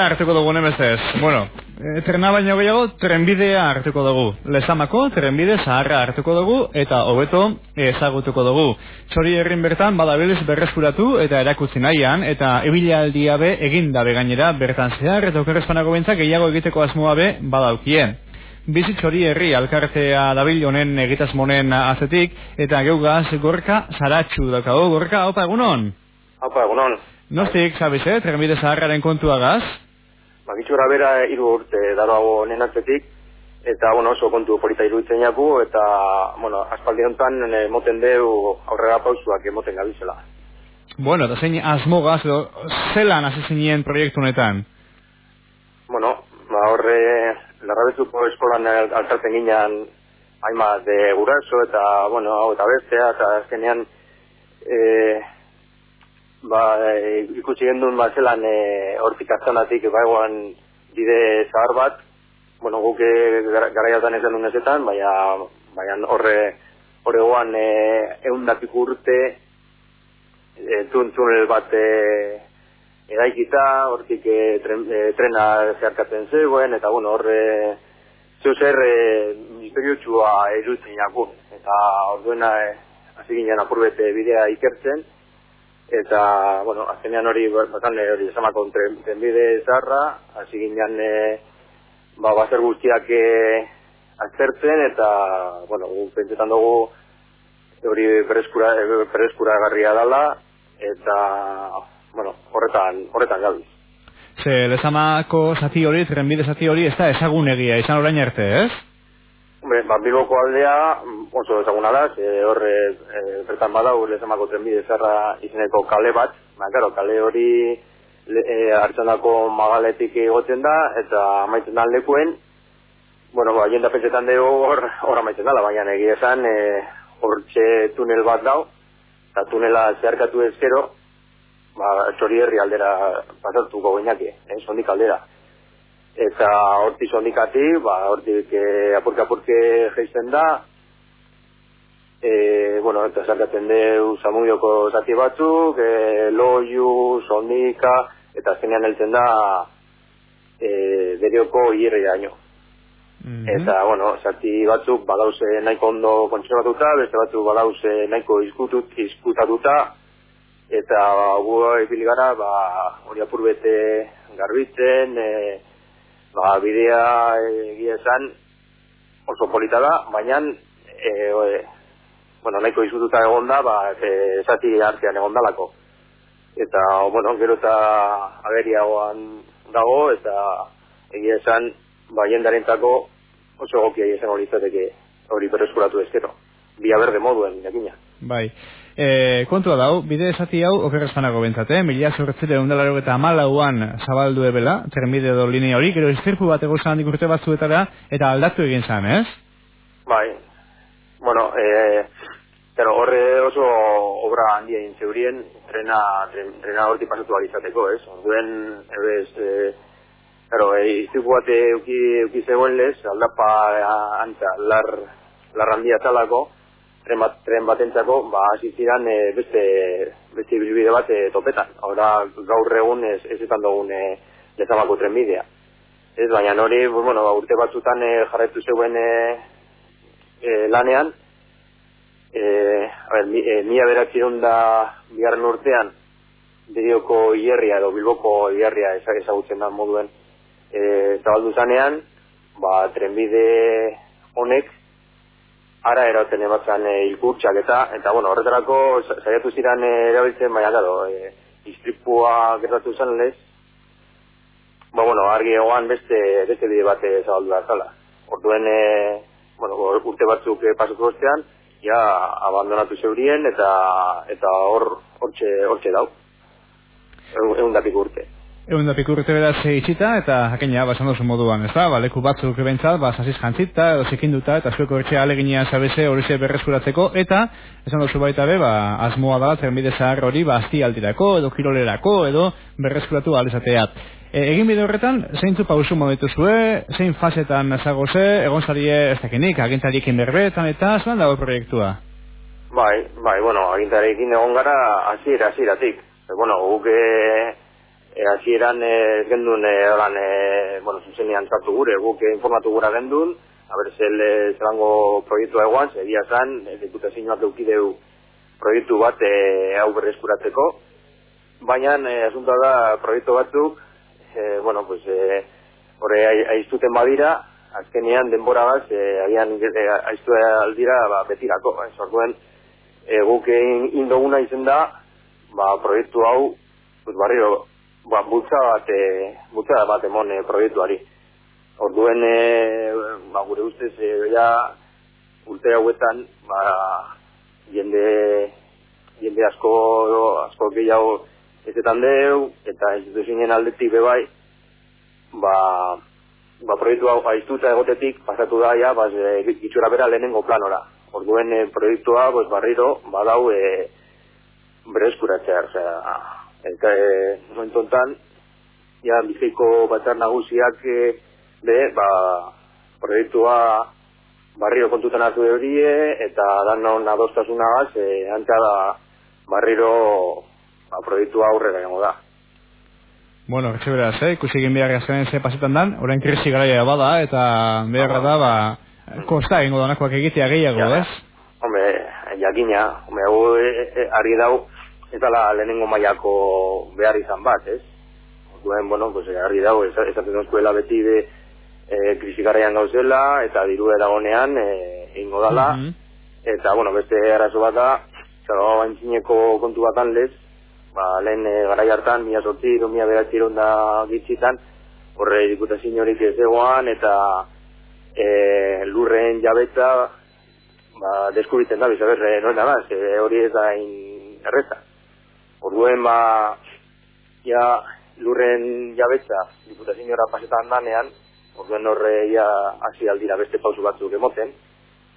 trena hartuko dugu nemestez. Bueno, e, trena baino gehiago, trenbidea hartuko dugu. Lezamako, trenbide zaharra hartuko dugu, eta hobeto ezagutuko dugu. Txori herrin bertan, badabiliz berreskuratu eta erakutzi nahian, eta ebilaldia be egin dabe gainera bertan zehar, eta okerrezpanako bentzak gehiago egiteko asmoa be badaukien. Bizi txori herri alkartea dabil honen egitasmonen azetik, eta geugaz gorka zaratxu daukago. Gorka, opa, egunon? Opa, egunon. Nostik, sabes, eh? Trenbide zaharraren kontuagaz? Bagitxura bera iru urte daroago nenatzetik, eta bueno, oso kontu polita iruditzen jaku, eta bueno, aspaldi honetan e, moten deu aurrera pausuak emoten gabizela. Bueno, eta zein asmogaz, edo zelan hasi zinien proiektu honetan? Bueno, ba horre, larrabezuko eskolan altartzen ginean haima de guraso, eta bueno, hau eta bestea, eta azkenean, eh, ba, e, ikusi gendun ba, zelan e, hortik azkanatik ba, eguan bide zahar bat, bueno, guk e, garaiatan ez denun ezetan, baina, baina horre, horre guan e, eundatik urte e, tun, tunel bat e, eraikita, hortik e, tren, e, trena zeharkatzen zegoen, eta bueno, horre zeu zer e, misterio txua erutzen jakun, eta orduena e, hasi ginen apurbete bidea ikertzen, eta, bueno, azkenean hori, bakan hori esamako trenbide zarra, hasi ginean, e, ba, bazer guztiak e, aztertzen, eta, bueno, pentsetan dugu, hori pereskura, pereskura garria dala, eta, bueno, horretan, horretan gabiz. Ze, lezamako zati hori, trenbide zati hori, ez da ezagun izan orain arte, ez? Hombre, ba, bilboko aldea oso ezaguna da, ze horre e, bertan badau lezamako trenbide zerra izeneko kale bat, ba, karo, kale hori le, e, hartzen dako magaletik egotzen da, eta amaitzen da lekuen, bueno, ba, jenda pentsetan dugu hor, hor amaitzen dala, baina egia esan, e, hortxe tunel bat dau, eta tunela zeharkatu ezkero, ba, txori herri aldera pasatuko gainake, eh, sondik aldera eta hortik ondikati, ba, hortik e, apurke apurke geizten da, e, bueno, eta zarkaten deu samudioko zati batzuk, e, loiu, sondika, eta zenean heltzen da e, derioko hierri daño. Mm -hmm. Eta, bueno, zati batzuk badauze nahiko ondo kontserbatuta, beste batzuk badauze nahiko izkutut, izkutatuta, eta gu ebili gara, ba, hori apurbete garbitzen, e, ba, bidea egia esan oso polita da, baina e, e, bueno, nahiko izututa egon da, ba, esati artean egon dalako. Eta, bueno, gero eta ageriagoan dago, eta egia esan, ba, jendaren oso gokia egia hori zateke hori berreskuratu ezkero. Bia berde moduen, jakina. Bai. E, kontua dau, bide esati hau okerrezpanago bentzate, eh? mila sorretzile undalaro eta amalauan zabaldu ebela, termide edo linea hori, gero izterpu bat egozan handik urte batzuetara, eta aldatu egin zan, ez? Bai, bueno, e, pero horre oso obra handia egin zeurien, trena, tren, trena horti pasatu alizateko, ez? Onduen, ebez, e, pero e, izterpu bat euki, euki zegoen lez, aldapa antza, lar, lar handia talako, tren, bat, tren batentzako, ba, hasi ziren e, beste, beste bilbide bat e, topetan. Hora, gaur egun ez, ez etan dugun e, lezamako tren bidea. Ez, baina hori, bueno, ba, urte batzutan e, jarraitu zeuen e, e, lanean, e, a ber, mi, e, mila beratxirun da bigarren urtean, Derioko hierria edo Bilboko hierria ezagutzen da moduen e, zabaldu zanean, ba, trenbide honek ara eroten ematzen e, ilkurtxak eta, eta bueno, horretarako saiatu ziren e, erabiltzen, baina gado, e, istripua gertatu zen lez, ba, bueno, argi egoan beste, beste bide bat zabaldu da zala. Orduen, e, bueno, urte batzuk e, pasatu ostean, ja, abandonatu zeurien eta eta hor, hortxe, hortxe dau. Egun dapik urte. Egun da pikurrete beraz itxita, eta jakina, basan dozu moduan, ez da? Ba, leku batzuk ebentzat, ba, sasiz jantzita, edo zikinduta, eta zueko etxe aleginia zabeze hori ze berreskuratzeko, eta, esan dozu baita be, ba, asmoa da, trenbide zahar hori, ba, azti aldirako, edo kirolerako, edo berreskuratu alizatea. E, egin bide horretan, zein zu pausu modetu zue, zein fasetan ezago ze, egon zarie ez dakinik, agintarikin berbetan, eta zelan dago proiektua? Bai, bai, bueno, agintarikin egon gara, azira, aziratik. E, bueno, guke e, hasieran e, ez gendun e, oran, e, bueno, zuzenean zartu gure, guk informatu gura gendun, haber zel e, zelango proiektua eguan, egia zan, e, diputazioak eukideu proiektu bat e, hau berreskuratzeko, baina e, asunta da proiektu batzuk, e, bueno, pues, e, horre aiztuten badira, azkenean denbora bat, e, agian e, aiztu aldira ba, betirako, eh, orduen, e, guk indoguna izen da, ba, proiektu hau, pues, barrio, ba, bultza bat, e, bultza bat emon e, proiektuari. Orduen, e, ba, gure ustez, e, ja, urte hauetan, ba, jende, jende asko, asko gehiago ezetan deu, eta instituzioen aldetik bebai, ba, ba, proiektu hau aiztuta egotetik, pasatu da, ja, ba, e, itxura bera lehenengo planora. Orduen, e, proiektua, pues, barriro, badau, e, bereskuratzea, eta e, momentontan, ja, bizkaiko batzar nagusiak e, be, ba, proiektua barriro kontutan hartu eurie, eta dan non adostasuna gaz, e, antza da barriro ba, proiektua aurrera gango da. Bueno, etxe beraz, eh? ikusi egin behar azkenen ze pasetan dan, orain krisi garaia bada, eta behar da, ba, kosta egingo danakoak egitea gehiago, ja, ez? Hombre, jakina, hombre, hau e, e, argi dau, ez dala lehenengo mailako behar izan bat, ez? Duen, bueno, pues, argi dago, esaten duzkuela beti de e, krisigarrian gauzela, eta diru eragonean e, ingo dala, mm -hmm. eta, bueno, beste arazo bat da, zara baintzineko kontu batan lez, ba, lehen e, garai hartan, mia sortzi, du mia beratzi da gitzitan, horre diputazin horik ez egoan, eta e, lurren jabetza, ba, deskubitzen da, bizaber, e, noen da, hori ez da in erreza. Orduen ba ja lurren jabetza diputaziora pasetan danean, orduen horre ja hasi aldira beste pausu batzuk emoten,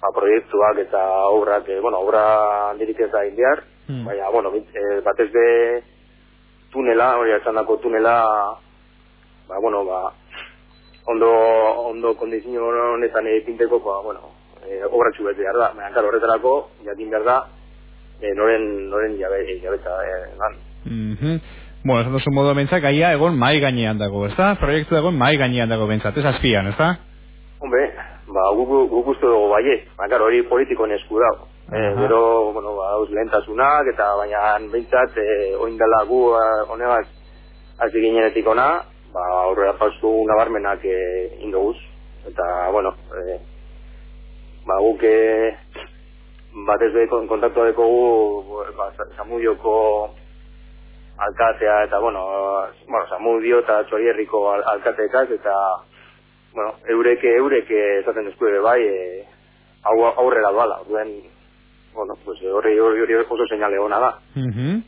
ba, proiektuak eta obrak, eh, bueno, obra handirik ez da indiar, hmm. baina, bueno, e, batez be tunela, hori esan dako tunela, ba, bueno, ba, ondo, ondo kondizio honetan epinteko, ba, bueno, e, obra txubet behar da, baina, karo, horretarako, jakin behar da, e, noren, noren jabe, jabetza e, lan. Mm -hmm. Bueno, ez duzu modu bentzak, gaia egon mai gainean dago, ez da? Proiektu egon mai gainean dago bentzat, ez azpian, ez da? Hombre, ba, guk gu, uste dugu bai, ba, hori politikoen esku dago. Uh -huh. e, gero, bueno, ba, uz lehentasunak, eta baina bentzat, e, oindala gu, honegaz, hasi ginenetik ona, ba, aurrera pausu nabarmenak e, indoguz. Eta, bueno, e, ba, guk, e, batez be kontaktua dekogu ba, Samudioko alkatea eta bueno, bueno Samudio eta Txorierriko al eta bueno, eureke eureke esaten eskue bai e, aurrera doala, duen bueno, pues hori hori oso señale ona da. Mhm.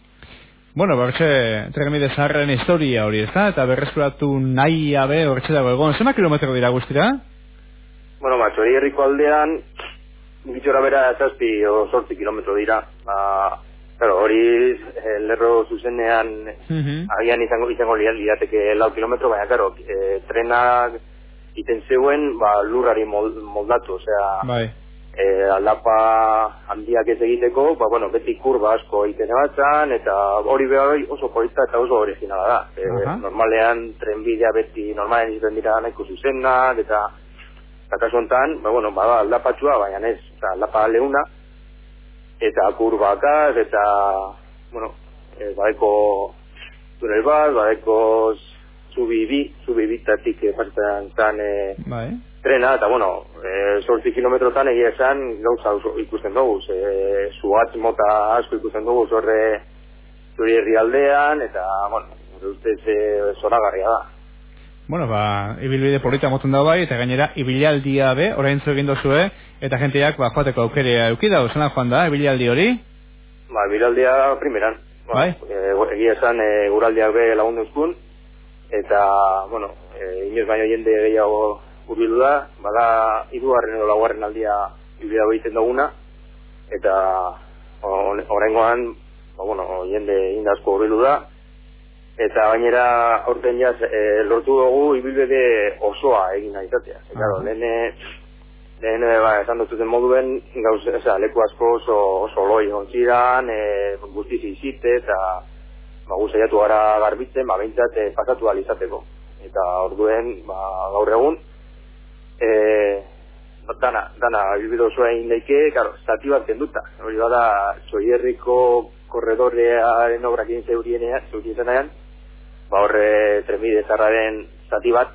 Bueno, bertxe, tregami de zarren historia hori, ez da? Eta berreskuratu nahi abe, hortxe dago egon. Zema kilometro dira guztira? Bueno, ba, txorierriko aldean, Gitxora bera zazpi o sortzi kilometro dira. Ba, pero hori eh, lerro zuzenean uh agian izango izango liateke lau kilometro, baina karo, e, trenak iten zeuen ba, lurrari moldatu, osea, bai. e, aldapa handiak ez egiteko, ba, bueno, beti kurba asko iten ebatzan, eta hori behar oso polita eta oso originala da. E, Normalean trenbidea beti, normalean izan dira nahiko zuzenak, eta Eta kasu honetan, ba, bueno, bada aldapatxua, baina ez, eta aldapa leuna, eta kurbakaz, eta, bueno, e, badeko tunel bat, badeko zubi bi, zubi bitatik e, pasetan zan e, bai. trena, eta, bueno, e, sortzi kilometrotan egia esan gauza ikusten dugu, e, zuatz mota asko ikusten dugu, zorre zuri herri aldean, eta, bueno, ustez e, zoragarria da. Bueno, ba, ibilbide polita moten da bai, eta gainera, ibilaldia be, orain zu egin dozue, eta jenteak, ba, joateko aukerea eukida, zena joan da, ibilaldi hori? Ba, ibilaldia primeran. Ba, bai? E, egia esan, e, guraldiak be lagunduzkun, eta, bueno, e, inoz baino jende gehiago urbilu da, bada, irugarren edo laguarren aldia ibilaldia egiten duguna, eta, horrengoan, ba, bueno, jende indazko urbilu da, eta gainera aurten jaz e, lortu dugu ibilbide osoa egin nahi izatea. Uh -huh. lehen, lehen ba, esan dut moduen, gauz, eza, leku asko oso, oso loi ontzidan, e, guztiz izite, eta ba, gu saiatu gara garbitzen, ba, behintzat e, pasatu alizateko. Eta orduen, ba, gaur egun, e, dana, dana, bilbido osoa egin daike, karo, zati bat kenduta. Hori bada, soierriko korredorearen obrak egin zeurienean, ba, horre trenbide zarraren zati bat,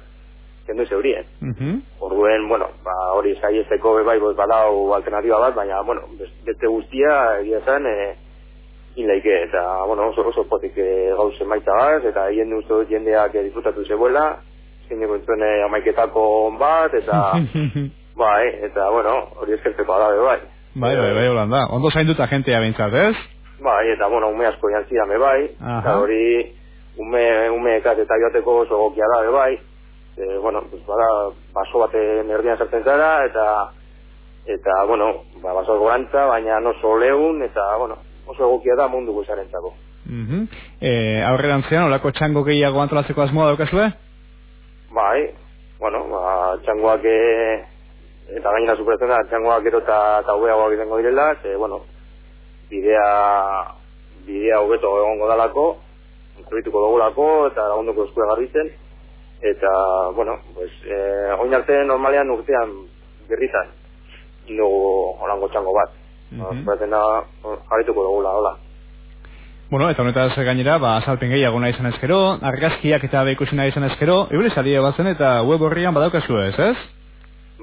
kendu zeurien. Mhm. Orduen, bueno, ba, hori saiezeko bebai bot badau alternatiba bat, baina, bueno, beste guztia, egia zen, e, inleike, eta, bueno, oso, oso potik e, gauze maita bat, eta jende uste dut jendeak disfrutatu zebuela, zineko entzuen e, amaiketako on bat, eta, bai, eta, bueno, hori eskertzeko da, bai. Bai, bai, bai, holanda. Ondo zainduta jentea bintzat, ez? Bai, eta, bueno, ume asko jantzia me bai, eta hori, ume, ume ekat eta joateko oso gokia da, bai, e, bueno, pues, bada, baso baten erdian sartzen zara, eta, eta, bueno, ba, baso gorantza, baina oso leun, eta, bueno, oso egokia da mundu guzarentzako. Mhm. Eh, aurrerantzean olako txango gehiago antolatzeko asmoa daukazue? Bai, bueno, ba, txangoak e, eta gainera superatzen da, txangoak gero eta hobeagoak izango direla, ze, bueno, bidea, bidea hobeto egongo dalako, zerbituko dugulako, eta lagunduko eskua garbitzen, eta, bueno, pues, e, oin arte normalean urtean berritan, dugu holango txango bat. Mm. Superatzen da, jarrituko dugula, hola. Bueno, eta honetaz gainera, ba, azalpen gehiago nahi izan ezkero, argazkiak eta beikusi nahi izan ezkero, eure salia batzen eta web horrian badaukazu ez, ez?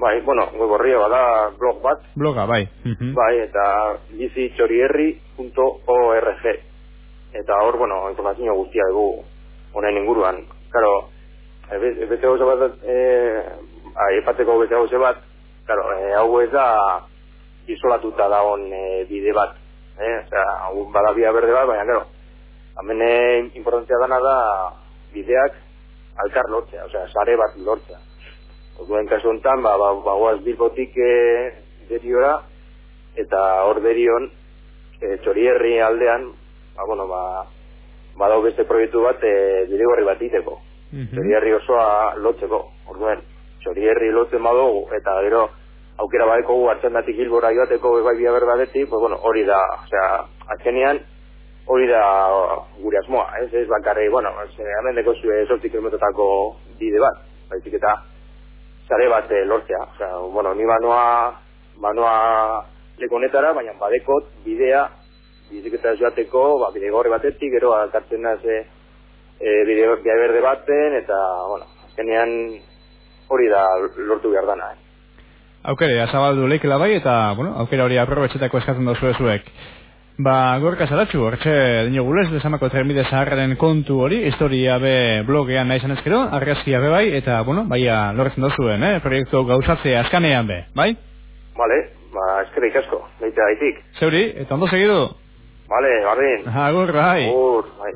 Bai, bueno, web horria bada blog bat, Bloga, bai. Mhm. Bai, eta bizitxorierri.org Eta hor, bueno, informazio guztia dugu honen inguruan. Karo, e, be- beste gauza bat, e, aipateko beste gauza bat, karo, e, hau ez da isolatuta dagoen e, bide bat. Eh? Osea, hau bada bia berde bat, baina, karo, hemen importantzia dana da bideak alkar lortzea, osea, sare bat lortzea. Orduen kasu honetan, ba, ba, ba, goaz bilbotik e, deriora, eta hor derion, e, txorierri aldean, ba, bueno, ba, badau beste proiektu bat e, bidegorri bat iteko. Mhm. Txorierri osoa lotzeko, orduen, txorierri lotzen badugu, eta gero, aukera badeko gu hartzendatik hilbora joateko bai bia berdadetik, pues bueno, hori da, osea, azkenean, hori da gure asmoa, ez, ez bakarri, bueno, ez, eh, hemen deko zue sortzi kilometrotako bide bat, baizik eta sare bat eh, lortzea, osea, bueno, ni banoa, banoa lekonetara, baina badekot bidea, bizik eta joateko, ba, bide gorri batetik, gero alkartzen naz, e, e, bide, bide berde baten, eta, bueno, azkenean hori da lortu behar dana, eh. Aukere, azabaldu leikela bai, eta, bueno, aukera hori aprobetxetako eskatzen dozu zuek. Ba, gorka zaratxu, hortxe dino gulez, desamako trenbide zaharraren kontu hori, historia be blogean nahi izan ezkero, argazkia be bai, eta, bueno, baia lorretzen dozuen, eh, proiektu gauzatzea askanean be, bai? Vale, ba, eskerrik asko, leite daitik. Zeuri, eta ondo segidu? Vale, va bien. Agur, bai. Agur, bai.